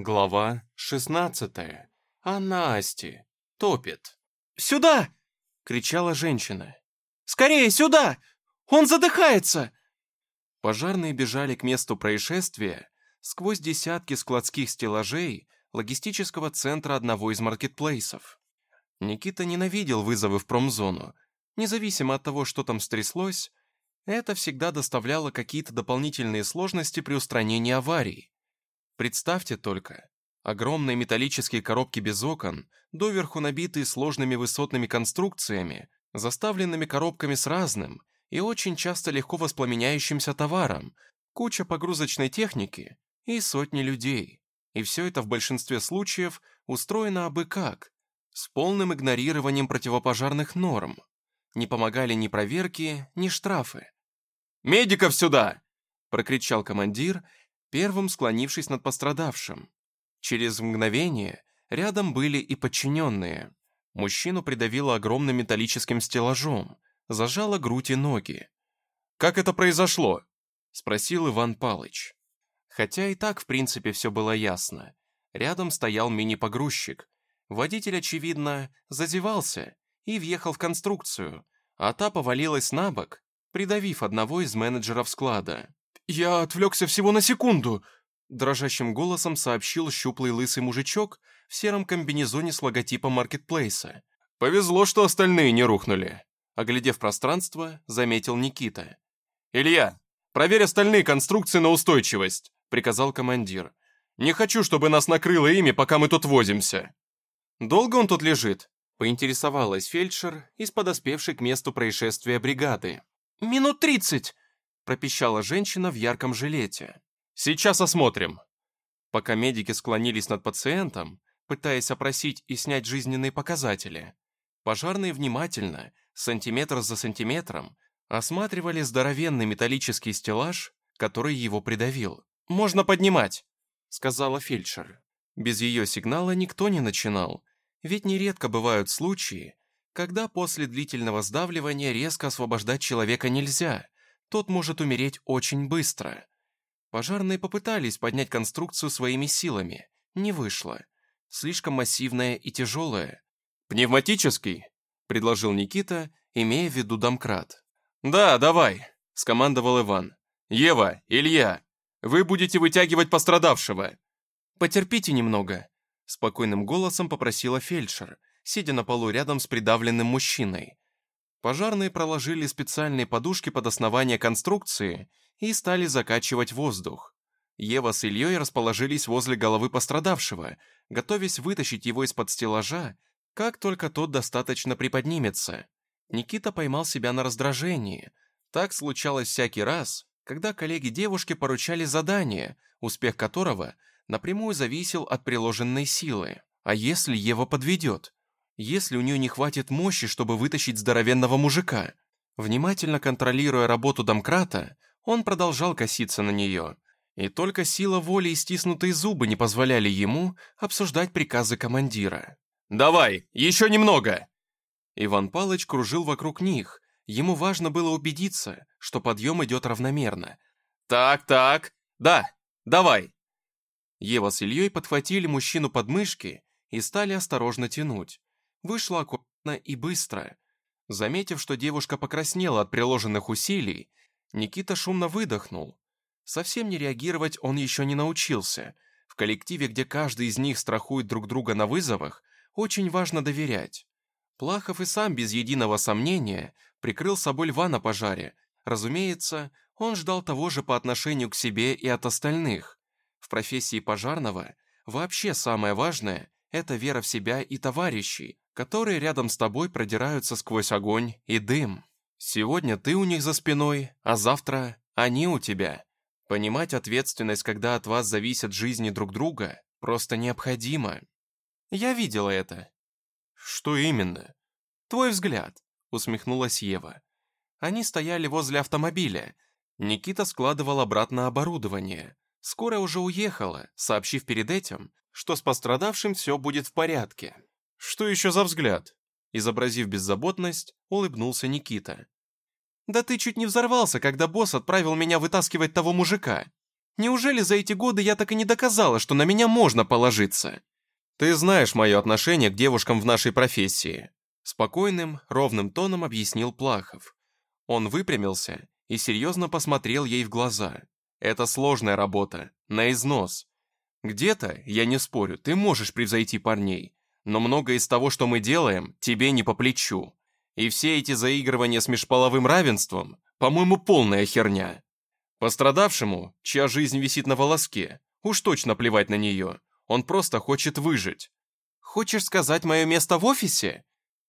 Глава 16. А Насти топит. «Сюда!» — кричала женщина. «Скорее, сюда! Он задыхается!» Пожарные бежали к месту происшествия сквозь десятки складских стеллажей логистического центра одного из маркетплейсов. Никита ненавидел вызовы в промзону. Независимо от того, что там стряслось, это всегда доставляло какие-то дополнительные сложности при устранении аварий. Представьте только, огромные металлические коробки без окон, доверху набитые сложными высотными конструкциями, заставленными коробками с разным и очень часто легко воспламеняющимся товаром, куча погрузочной техники и сотни людей. И все это в большинстве случаев устроено абы как, с полным игнорированием противопожарных норм. Не помогали ни проверки, ни штрафы. «Медиков сюда!» – прокричал командир, первым склонившись над пострадавшим. Через мгновение рядом были и подчиненные. Мужчину придавило огромным металлическим стеллажом, зажало грудь и ноги. «Как это произошло?» – спросил Иван Палыч. Хотя и так, в принципе, все было ясно. Рядом стоял мини-погрузчик. Водитель, очевидно, зазевался и въехал в конструкцию, а та повалилась на бок, придавив одного из менеджеров склада. «Я отвлекся всего на секунду», – дрожащим голосом сообщил щуплый лысый мужичок в сером комбинезоне с логотипом маркетплейса. «Повезло, что остальные не рухнули», – оглядев пространство, заметил Никита. «Илья, проверь остальные конструкции на устойчивость», – приказал командир. «Не хочу, чтобы нас накрыло ими, пока мы тут возимся». «Долго он тут лежит?» – поинтересовалась фельдшер из подоспевшей к месту происшествия бригады. «Минут тридцать!» – пропищала женщина в ярком жилете. «Сейчас осмотрим». Пока медики склонились над пациентом, пытаясь опросить и снять жизненные показатели, пожарные внимательно, сантиметр за сантиметром, осматривали здоровенный металлический стеллаж, который его придавил. «Можно поднимать», — сказала фельдшер. Без ее сигнала никто не начинал, ведь нередко бывают случаи, когда после длительного сдавливания резко освобождать человека нельзя, тот может умереть очень быстро. Пожарные попытались поднять конструкцию своими силами, не вышло. Слишком массивная и тяжелая. «Пневматический?» – предложил Никита, имея в виду домкрат. «Да, давай», – скомандовал Иван. «Ева, Илья, вы будете вытягивать пострадавшего». «Потерпите немного», – спокойным голосом попросила фельдшер, сидя на полу рядом с придавленным мужчиной. Пожарные проложили специальные подушки под основание конструкции и стали закачивать воздух. Ева с Ильей расположились возле головы пострадавшего, готовясь вытащить его из-под стеллажа, как только тот достаточно приподнимется. Никита поймал себя на раздражении. Так случалось всякий раз, когда коллеги девушки поручали задание, успех которого напрямую зависел от приложенной силы. А если Ева подведет? Если у нее не хватит мощи, чтобы вытащить здоровенного мужика. Внимательно контролируя работу домкрата, он продолжал коситься на нее, и только сила воли и стиснутые зубы не позволяли ему обсуждать приказы командира. «Давай, еще немного!» Иван Палыч кружил вокруг них, ему важно было убедиться, что подъем идет равномерно. «Так, так, да, давай!» Ева с Ильей подхватили мужчину под мышки и стали осторожно тянуть. Вышло аккуратно и быстро. Заметив, что девушка покраснела от приложенных усилий, Никита шумно выдохнул. Совсем не реагировать он еще не научился. В коллективе, где каждый из них страхует друг друга на вызовах, очень важно доверять. Плахов и сам без единого сомнения прикрыл собой льва на пожаре. Разумеется, он ждал того же по отношению к себе и от остальных. В профессии пожарного вообще самое важное – это вера в себя и товарищей, которые рядом с тобой продираются сквозь огонь и дым. Сегодня ты у них за спиной, а завтра они у тебя. Понимать ответственность, когда от вас зависят жизни друг друга, просто необходимо. Я видела это. Что именно? Твой взгляд, усмехнулась Ева. Они стояли возле автомобиля. Никита складывал обратно оборудование. Скоро уже уехала, сообщив перед этим, что с пострадавшим все будет в порядке. «Что еще за взгляд?» Изобразив беззаботность, улыбнулся Никита. «Да ты чуть не взорвался, когда босс отправил меня вытаскивать того мужика. Неужели за эти годы я так и не доказала, что на меня можно положиться? Ты знаешь мое отношение к девушкам в нашей профессии. Спокойным, ровным тоном объяснил Плахов. Он выпрямился и серьезно посмотрел ей в глаза. Это сложная работа, на износ. Где-то, я не спорю, ты можешь превзойти парней, но многое из того, что мы делаем, тебе не по плечу. И все эти заигрывания с межполовым равенством, по-моему, полная херня. Пострадавшему, чья жизнь висит на волоске, уж точно плевать на нее. Он просто хочет выжить. Хочешь сказать мое место в офисе?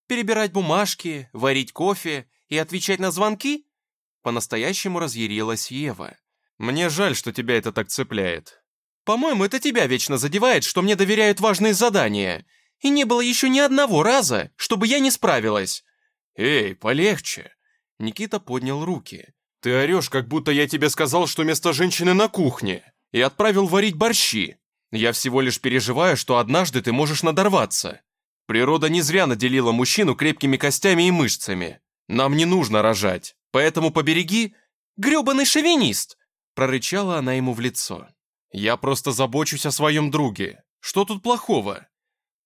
Перебирать бумажки, варить кофе и отвечать на звонки? По-настоящему разъярилась Ева. Мне жаль, что тебя это так цепляет. По-моему, это тебя вечно задевает, что мне доверяют важные задания. И не было еще ни одного раза, чтобы я не справилась. Эй, полегче. Никита поднял руки. Ты орешь, как будто я тебе сказал, что место женщины на кухне. И отправил варить борщи. Я всего лишь переживаю, что однажды ты можешь надорваться. Природа не зря наделила мужчину крепкими костями и мышцами. Нам не нужно рожать, поэтому побереги... грёбаный шовинист!» Прорычала она ему в лицо. «Я просто забочусь о своем друге. Что тут плохого?»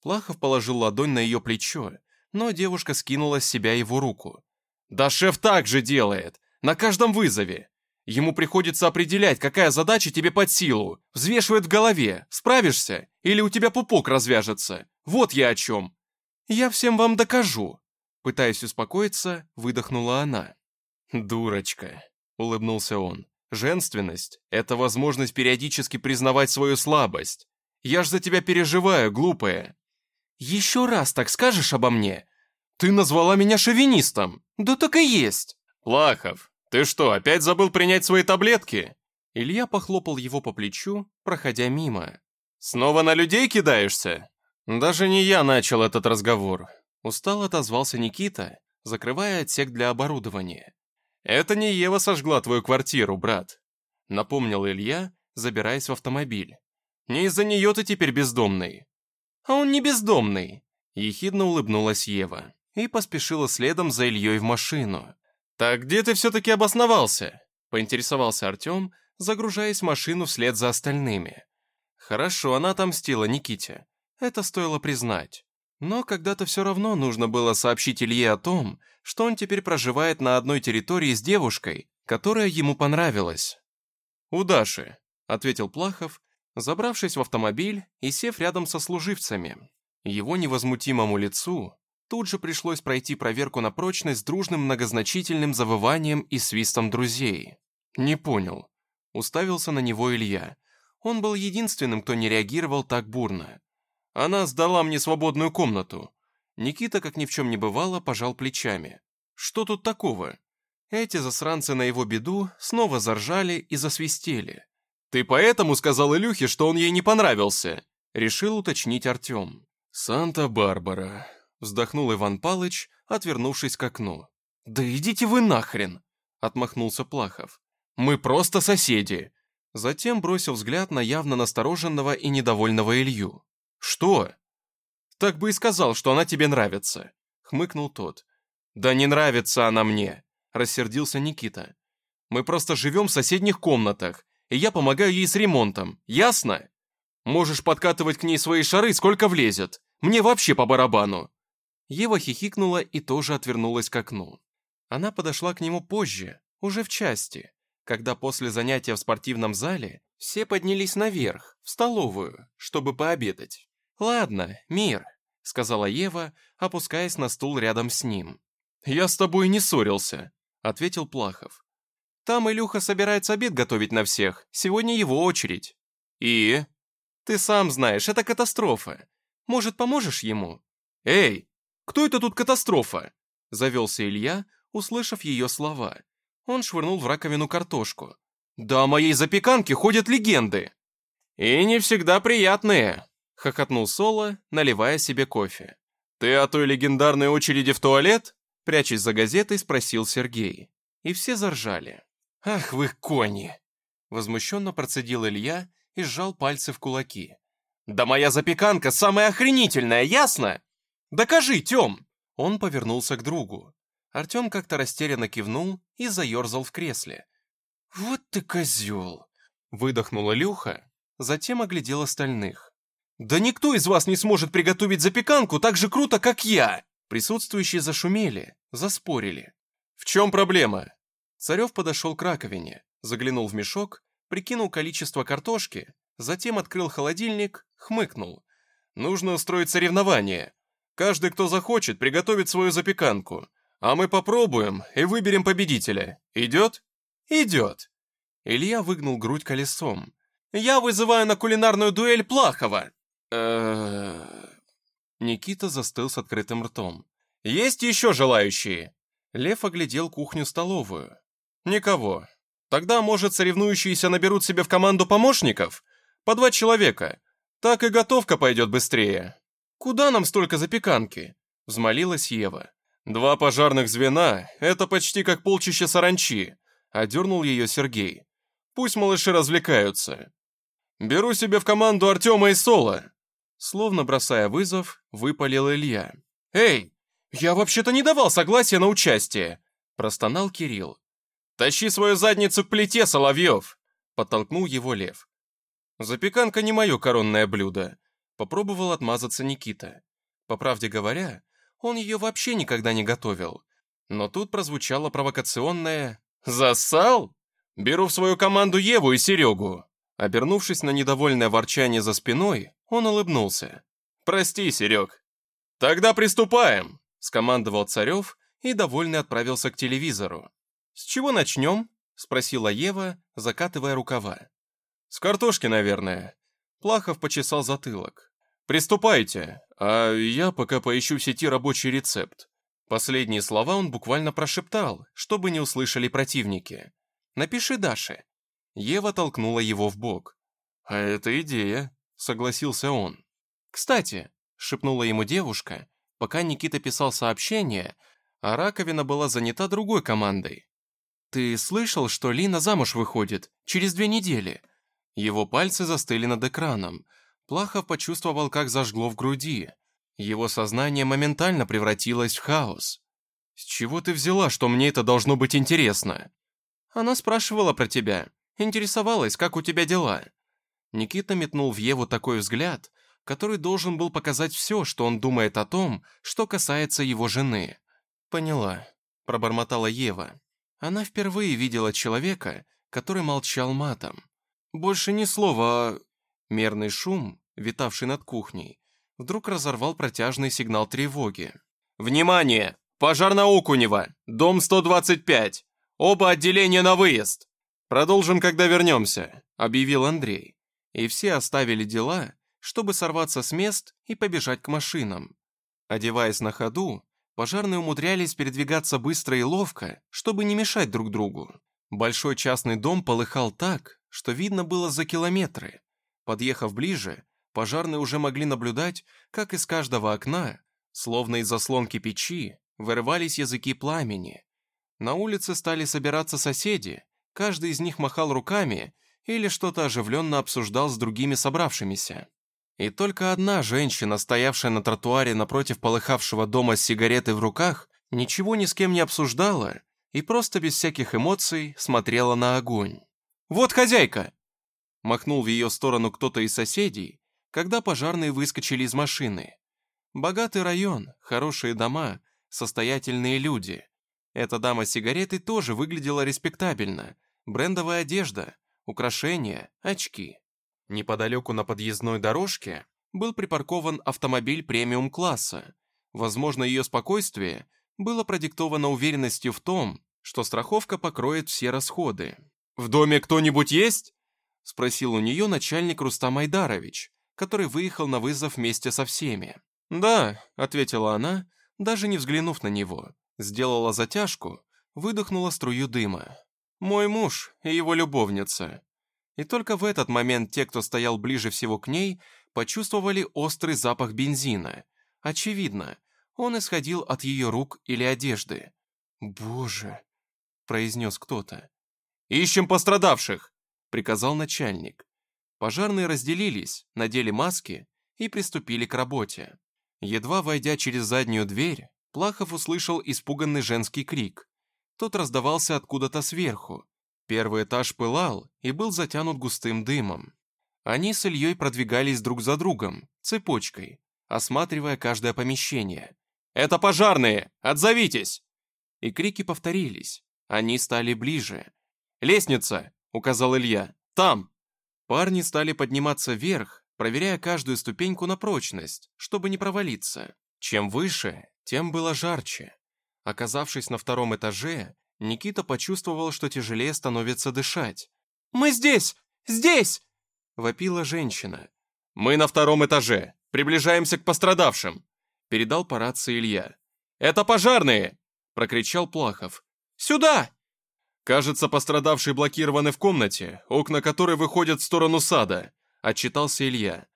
Плахов положил ладонь на ее плечо, но девушка скинула с себя его руку. «Да шеф так же делает! На каждом вызове! Ему приходится определять, какая задача тебе под силу, взвешивает в голове, справишься, или у тебя пупок развяжется. Вот я о чем. Я всем вам докажу. Пытаясь успокоиться, выдохнула она. «Дурочка», — улыбнулся он. «Женственность — это возможность периодически признавать свою слабость. Я ж за тебя переживаю, глупая». «Еще раз так скажешь обо мне?» «Ты назвала меня шовинистом». «Да так и есть». «Лахов, «Ты что, опять забыл принять свои таблетки?» Илья похлопал его по плечу, проходя мимо. «Снова на людей кидаешься?» «Даже не я начал этот разговор», — устал отозвался Никита, закрывая отсек для оборудования. «Это не Ева сожгла твою квартиру, брат», — напомнил Илья, забираясь в автомобиль. «Не из-за нее ты теперь бездомный». «А он не бездомный», — ехидно улыбнулась Ева и поспешила следом за Ильей в машину. «Так где ты все-таки обосновался?» — поинтересовался Артем, загружаясь в машину вслед за остальными. Хорошо, она отомстила Никите. Это стоило признать. Но когда-то все равно нужно было сообщить Илье о том, что он теперь проживает на одной территории с девушкой, которая ему понравилась. «У Даши», — ответил Плахов, забравшись в автомобиль и сев рядом со служивцами. Его невозмутимому лицу Тут же пришлось пройти проверку на прочность дружным многозначительным завыванием и свистом друзей. «Не понял». Уставился на него Илья. Он был единственным, кто не реагировал так бурно. «Она сдала мне свободную комнату». Никита, как ни в чем не бывало, пожал плечами. «Что тут такого?» Эти засранцы на его беду снова заржали и засвистели. «Ты поэтому сказал Илюхе, что он ей не понравился?» Решил уточнить Артем. «Санта-Барбара», Вздохнул Иван Палыч, отвернувшись к окну. «Да идите вы нахрен!» — отмахнулся Плахов. «Мы просто соседи!» Затем бросил взгляд на явно настороженного и недовольного Илью. «Что?» «Так бы и сказал, что она тебе нравится», — хмыкнул тот. «Да не нравится она мне», — рассердился Никита. «Мы просто живем в соседних комнатах, и я помогаю ей с ремонтом, ясно? Можешь подкатывать к ней свои шары, сколько влезет. Мне вообще по барабану. Ева хихикнула и тоже отвернулась к окну. Она подошла к нему позже, уже в части, когда после занятия в спортивном зале все поднялись наверх, в столовую, чтобы пообедать. «Ладно, мир», — сказала Ева, опускаясь на стул рядом с ним. «Я с тобой не ссорился», — ответил Плахов. «Там Илюха собирается обед готовить на всех, сегодня его очередь». «И?» «Ты сам знаешь, это катастрофа. Может, поможешь ему?» «Эй, «Кто это тут катастрофа?» – завелся Илья, услышав ее слова. Он швырнул в раковину картошку. «Да о моей запеканке ходят легенды!» «И не всегда приятные!» – хохотнул Соло, наливая себе кофе. «Ты о той легендарной очереди в туалет?» – прячась за газетой, спросил Сергей. И все заржали. «Ах вы кони!» – возмущенно процедил Илья и сжал пальцы в кулаки. «Да моя запеканка самая охренительная, ясно?» «Докажи, Тём!» Он повернулся к другу. Артём как-то растерянно кивнул и заёрзал в кресле. «Вот ты козёл!» Выдохнула Люха, затем оглядел остальных. «Да никто из вас не сможет приготовить запеканку так же круто, как я!» Присутствующие зашумели, заспорили. «В чем проблема?» Царев подошел к раковине, заглянул в мешок, прикинул количество картошки, затем открыл холодильник, хмыкнул. «Нужно устроить соревнование. Каждый, кто захочет, приготовит свою запеканку. А мы попробуем и выберем победителя. Идет?» «Идет!» Илья выгнул грудь колесом. «Я вызываю на кулинарную дуэль Плахова!» Никита застыл с открытым ртом. «Есть еще желающие?» Лев оглядел кухню-столовую. «Никого. Тогда, может, соревнующиеся наберут себе в команду помощников? По два человека. Так и готовка пойдет быстрее». «Куда нам столько запеканки?» — взмолилась Ева. «Два пожарных звена — это почти как полчища саранчи», — одернул ее Сергей. «Пусть малыши развлекаются. Беру себе в команду Артема и Соло». Словно бросая вызов, выпалил Илья. «Эй, я вообще-то не давал согласия на участие!» Простонал Кирилл. «Тащи свою задницу к плите, Соловьев!» Подтолкнул его Лев. «Запеканка не мое коронное блюдо», попробовал отмазаться Никита. По правде говоря, он ее вообще никогда не готовил. Но тут прозвучало провокационное «Засал? Беру в свою команду Еву и Серегу!» Обернувшись на недовольное ворчание за спиной, он улыбнулся. «Прости, Серег». «Тогда приступаем!» – скомандовал Царев и довольный отправился к телевизору. «С чего начнем?» – спросила Ева, закатывая рукава. «С картошки, наверное». Плахов почесал затылок. «Приступайте, а я пока поищу в сети рабочий рецепт». Последние слова он буквально прошептал, чтобы не услышали противники. «Напиши Даше». Ева толкнула его в бок. «А это идея», — согласился он. «Кстати», — шепнула ему девушка, пока Никита писал сообщение, а раковина была занята другой командой. «Ты слышал, что Лина замуж выходит? Через две недели?» Его пальцы застыли над экраном. Плахов почувствовал, как зажгло в груди. Его сознание моментально превратилось в хаос. «С чего ты взяла, что мне это должно быть интересно?» «Она спрашивала про тебя. Интересовалась, как у тебя дела». Никита метнул в Еву такой взгляд, который должен был показать все, что он думает о том, что касается его жены. «Поняла», — пробормотала Ева. Она впервые видела человека, который молчал матом. Больше ни слова, а... Мерный шум, витавший над кухней, вдруг разорвал протяжный сигнал тревоги. «Внимание! Пожар на Окунева! Дом 125! Оба отделения на выезд!» «Продолжим, когда вернемся», — объявил Андрей. И все оставили дела, чтобы сорваться с мест и побежать к машинам. Одеваясь на ходу, Пожарные умудрялись передвигаться быстро и ловко, чтобы не мешать друг другу. Большой частный дом полыхал так, что видно было за километры. Подъехав ближе, пожарные уже могли наблюдать, как из каждого окна, словно из заслонки печи, вырывались языки пламени. На улице стали собираться соседи, каждый из них махал руками или что-то оживленно обсуждал с другими собравшимися. И только одна женщина, стоявшая на тротуаре напротив полыхавшего дома с сигаретой в руках, ничего ни с кем не обсуждала и просто без всяких эмоций смотрела на огонь. «Вот хозяйка!» Махнул в ее сторону кто-то из соседей, когда пожарные выскочили из машины. Богатый район, хорошие дома, состоятельные люди. Эта дама с сигаретой тоже выглядела респектабельно. Брендовая одежда, украшения, очки. Неподалеку на подъездной дорожке был припаркован автомобиль премиум-класса. Возможно, ее спокойствие было продиктовано уверенностью в том, что страховка покроет все расходы. «В доме кто-нибудь есть?» – спросил у нее начальник Рустам Айдарович, который выехал на вызов вместе со всеми. «Да», – ответила она, даже не взглянув на него. Сделала затяжку, выдохнула струю дыма. «Мой муж и его любовница. И только в этот момент те, кто стоял ближе всего к ней, почувствовали острый запах бензина. Очевидно, он исходил от ее рук или одежды. «Боже!» – произнес кто-то. «Ищем пострадавших!» – приказал начальник. Пожарные разделились, надели маски и приступили к работе. Едва войдя через заднюю дверь, Плахов услышал испуганный женский крик. Тот раздавался откуда-то сверху. Первый этаж пылал и был затянут густым дымом. Они с Ильей продвигались друг за другом, цепочкой, осматривая каждое помещение. «Это пожарные! Отзовитесь!» И крики повторились. Они стали ближе. «Лестница!» — указал Илья. «Там!» Парни стали подниматься вверх, проверяя каждую ступеньку на прочность, чтобы не провалиться. Чем выше, тем было жарче. Оказавшись на втором этаже, Никита почувствовал, что тяжелее становится дышать. «Мы здесь! Здесь!» — вопила женщина. «Мы на втором этаже. Приближаемся к пострадавшим!» — передал по рации Илья. «Это пожарные!» — прокричал Плахов. «Сюда!» «Кажется, пострадавшие блокированы в комнате, окна которой выходят в сторону сада», — отчитался Илья.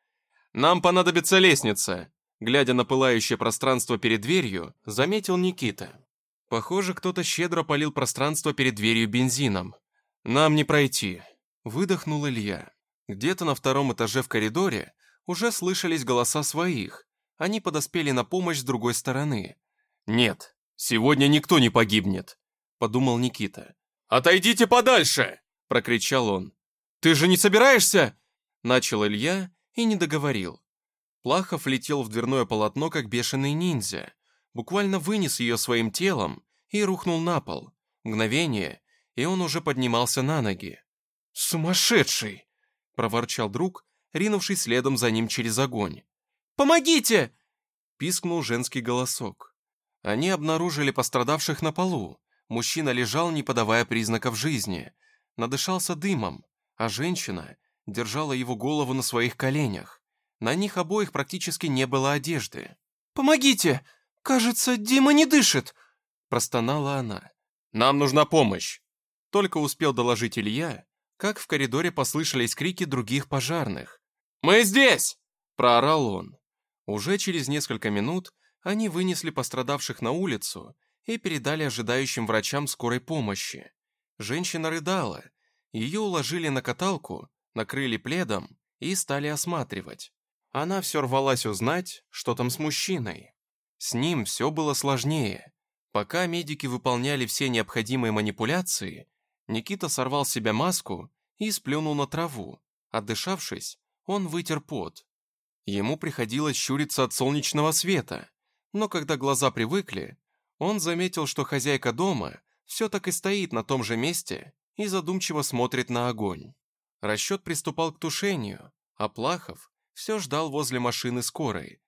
«Нам понадобится лестница», — глядя на пылающее пространство перед дверью, заметил Никита. Похоже, кто-то щедро полил пространство перед дверью бензином. «Нам не пройти», — выдохнул Илья. Где-то на втором этаже в коридоре уже слышались голоса своих. Они подоспели на помощь с другой стороны. «Нет, сегодня никто не погибнет», — подумал Никита. «Отойдите подальше!» — прокричал он. «Ты же не собираешься?» — начал Илья и не договорил. Плахов летел в дверное полотно, как бешеный ниндзя. Буквально вынес ее своим телом и рухнул на пол. Мгновение, и он уже поднимался на ноги. «Сумасшедший!» — проворчал друг, ринувший следом за ним через огонь. «Помогите!» — пискнул женский голосок. Они обнаружили пострадавших на полу. Мужчина лежал, не подавая признаков жизни. Надышался дымом, а женщина держала его голову на своих коленях. На них обоих практически не было одежды. «Помогите! Кажется, Дима не дышит!» Простонала она. «Нам нужна помощь!» Только успел доложить Илья, как в коридоре послышались крики других пожарных. «Мы здесь!» – проорал он. Уже через несколько минут они вынесли пострадавших на улицу и передали ожидающим врачам скорой помощи. Женщина рыдала. Ее уложили на каталку, накрыли пледом и стали осматривать. Она все рвалась узнать, что там с мужчиной. С ним все было сложнее. Пока медики выполняли все необходимые манипуляции, Никита сорвал с себя маску и сплюнул на траву. Отдышавшись, он вытер пот. Ему приходилось щуриться от солнечного света, но когда глаза привыкли, он заметил, что хозяйка дома все так и стоит на том же месте и задумчиво смотрит на огонь. Расчет приступал к тушению, а Плахов все ждал возле машины скорой.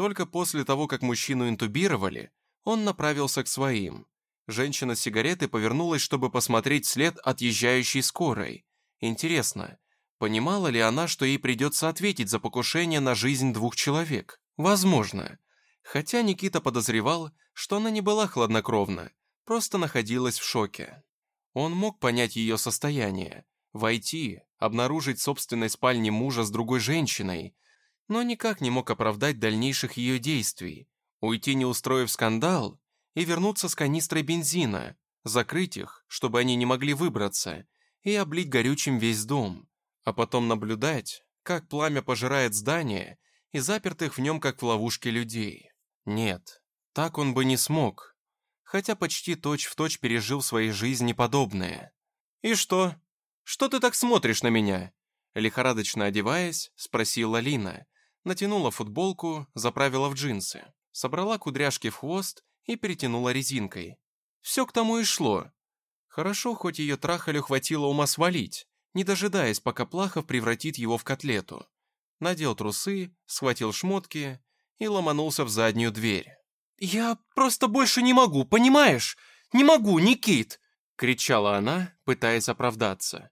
Только после того, как мужчину интубировали, он направился к своим. Женщина с сигаретой повернулась, чтобы посмотреть след отъезжающей скорой. Интересно, понимала ли она, что ей придется ответить за покушение на жизнь двух человек? Возможно. Хотя Никита подозревал, что она не была хладнокровна, просто находилась в шоке. Он мог понять ее состояние, войти, обнаружить в собственной спальне мужа с другой женщиной, но никак не мог оправдать дальнейших ее действий, уйти не устроив скандал и вернуться с канистрой бензина, закрыть их, чтобы они не могли выбраться, и облить горючим весь дом, а потом наблюдать, как пламя пожирает здание и запертых в нем, как в ловушке людей. Нет, так он бы не смог, хотя почти точь-в-точь точь пережил в своей жизни подобное. «И что? Что ты так смотришь на меня?» Лихорадочно одеваясь, спросила Лина, натянула футболку, заправила в джинсы, собрала кудряшки в хвост и перетянула резинкой. Все к тому и шло. Хорошо, хоть ее трахалю хватило ума свалить, не дожидаясь, пока Плахов превратит его в котлету. Надел трусы, схватил шмотки и ломанулся в заднюю дверь. «Я просто больше не могу, понимаешь? Не могу, Никит!» кричала она, пытаясь оправдаться.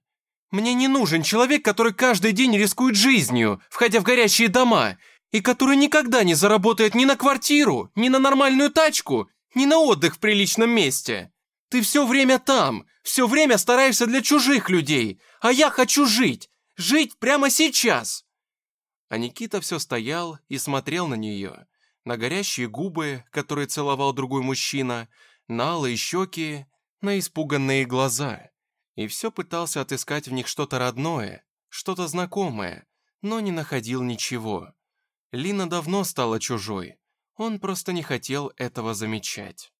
«Мне не нужен человек, который каждый день рискует жизнью, входя в горящие дома, и который никогда не заработает ни на квартиру, ни на нормальную тачку, ни на отдых в приличном месте. Ты все время там, все время стараешься для чужих людей, а я хочу жить, жить прямо сейчас. А Никита все стоял и смотрел на нее, на горящие губы, которые целовал другой мужчина, на алые щеки, на испуганные глаза. И все пытался отыскать в них что-то родное, что-то знакомое, но не находил ничего. Лина давно стала чужой, он просто не хотел этого замечать.